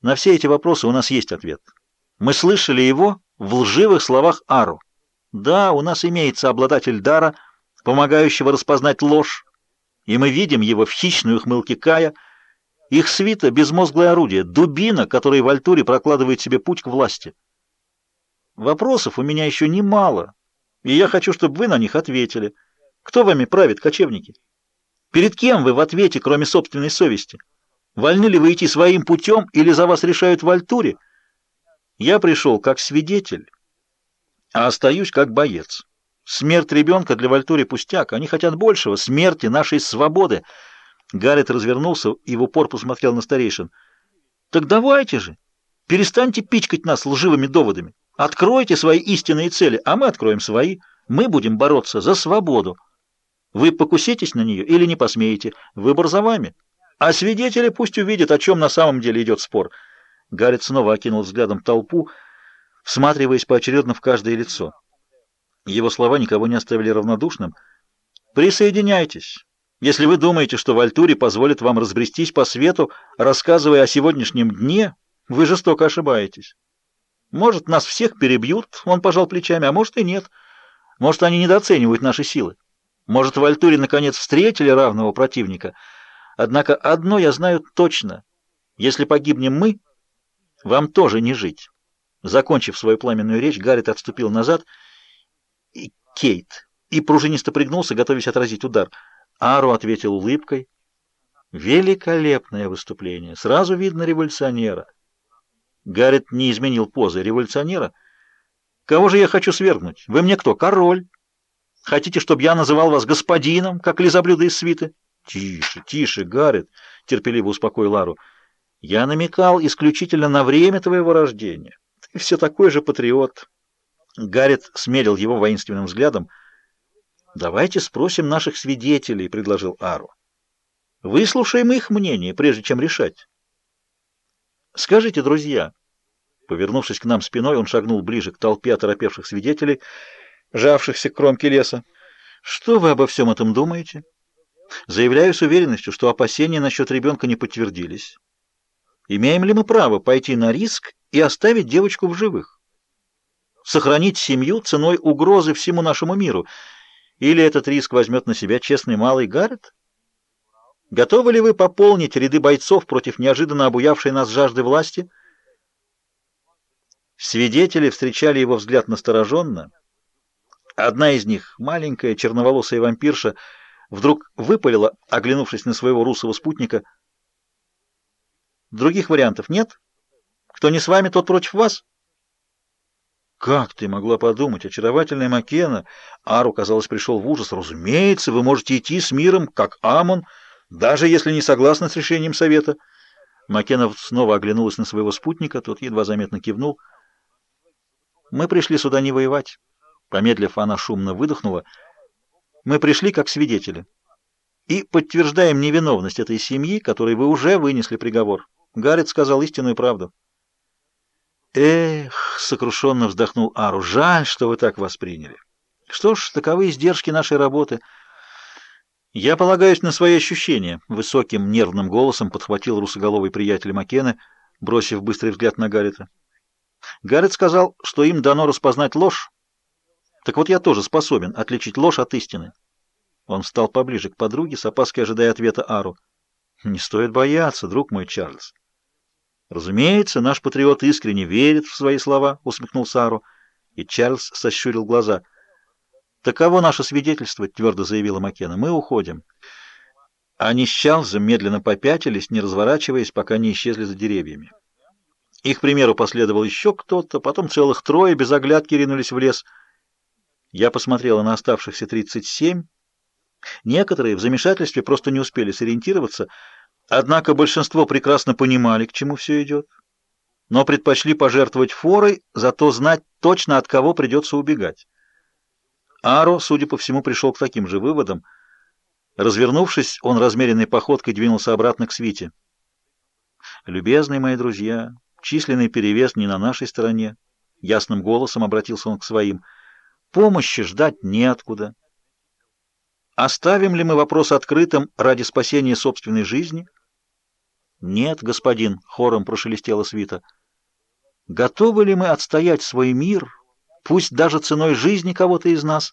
На все эти вопросы у нас есть ответ. Мы слышали его в лживых словах Ару. Да, у нас имеется обладатель дара, помогающего распознать ложь, и мы видим его в хищной ухмылке Кая. Их свита — безмозглое орудие, дубина, которая в Альтуре прокладывает себе путь к власти. Вопросов у меня еще немало, и я хочу, чтобы вы на них ответили. Кто вами правит, кочевники? Перед кем вы в ответе, кроме собственной совести? Вольны ли вы идти своим путем, или за вас решают в Альтуре? Я пришел как свидетель, а остаюсь как боец. Смерть ребенка для Вальтури пустяк. Они хотят большего, смерти нашей свободы. Гаррет развернулся и в упор посмотрел на старейшин. Так давайте же, перестаньте пичкать нас лживыми доводами. Откройте свои истинные цели, а мы откроем свои. Мы будем бороться за свободу. Вы покуситесь на нее или не посмеете. Выбор за вами. А свидетели пусть увидят, о чем на самом деле идет спор. Гаррет снова окинул взглядом толпу, всматриваясь поочередно в каждое лицо. Его слова никого не оставили равнодушным. «Присоединяйтесь, если вы думаете, что в Альтуре позволит вам разбрестись по свету, рассказывая о сегодняшнем дне, вы жестоко ошибаетесь». Может, нас всех перебьют, он пожал плечами, а может и нет. Может, они недооценивают наши силы. Может, в Альтуре наконец встретили равного противника. Однако одно я знаю точно. Если погибнем мы, вам тоже не жить. Закончив свою пламенную речь, Гаррет отступил назад и Кейт и пружинисто пригнулся, готовясь отразить удар. Ару ответил улыбкой. Великолепное выступление. Сразу видно революционера. Гаррет не изменил позы. Революционера? Кого же я хочу свергнуть? Вы мне кто? Король? Хотите, чтобы я называл вас господином, как лизоблюдо из свиты? Тише, тише, Гаррет, терпеливо успокоил Лару. Я намекал исключительно на время твоего рождения. Ты все такой же патриот. Гаррет смерил его воинственным взглядом. «Давайте спросим наших свидетелей», — предложил Ару. «Выслушаем их мнение, прежде чем решать». «Скажите, друзья», Повернувшись к нам спиной, он шагнул ближе к толпе оторопевших свидетелей, жавшихся к кромке леса. «Что вы обо всем этом думаете?» «Заявляю с уверенностью, что опасения насчет ребенка не подтвердились. Имеем ли мы право пойти на риск и оставить девочку в живых? Сохранить семью ценой угрозы всему нашему миру? Или этот риск возьмет на себя честный малый Гаррет? Готовы ли вы пополнить ряды бойцов против неожиданно обуявшей нас жажды власти?» Свидетели встречали его взгляд настороженно. Одна из них, маленькая черноволосая вампирша, вдруг выпалила, оглянувшись на своего русого спутника. «Других вариантов нет? Кто не с вами, тот против вас?» «Как ты могла подумать, очаровательная Макена?» Ару, казалось, пришел в ужас. «Разумеется, вы можете идти с миром, как Амон, даже если не согласны с решением совета». Макена снова оглянулась на своего спутника, тот едва заметно кивнул. Мы пришли сюда не воевать. Помедлив, она шумно выдохнула. Мы пришли как свидетели. И подтверждаем невиновность этой семьи, которой вы уже вынесли приговор. Гаррет сказал истинную правду. Эх, сокрушенно вздохнул Ару, жаль, что вы так восприняли. Что ж, таковы издержки нашей работы. Я полагаюсь на свои ощущения, высоким нервным голосом подхватил русоголовый приятель Маккены, бросив быстрый взгляд на Гаррета. Гаррет сказал, что им дано распознать ложь. Так вот я тоже способен отличить ложь от истины. Он встал поближе к подруге, с опаской ожидая ответа Ару. «Не стоит бояться, друг мой Чарльз». «Разумеется, наш патриот искренне верит в свои слова», — усмехнулся Ару, и Чарльз сощурил глаза. «Таково наше свидетельство», — твердо заявила Маккена. «Мы уходим». Они с Чарльзом медленно попятились, не разворачиваясь, пока не исчезли за деревьями. Их примеру последовал еще кто-то, потом целых трое без оглядки ринулись в лес. Я посмотрела на оставшихся 37. Некоторые в замешательстве просто не успели сориентироваться, однако большинство прекрасно понимали, к чему все идет, но предпочли пожертвовать форой, зато знать точно, от кого придется убегать. Аро, судя по всему, пришел к таким же выводам. Развернувшись, он размеренной походкой двинулся обратно к свите. «Любезные мои друзья», Численный перевес не на нашей стороне. Ясным голосом обратился он к своим. Помощи ждать неоткуда. Оставим ли мы вопрос открытым ради спасения собственной жизни? «Нет, господин», — хором прошелестела свита. «Готовы ли мы отстоять свой мир, пусть даже ценой жизни кого-то из нас?»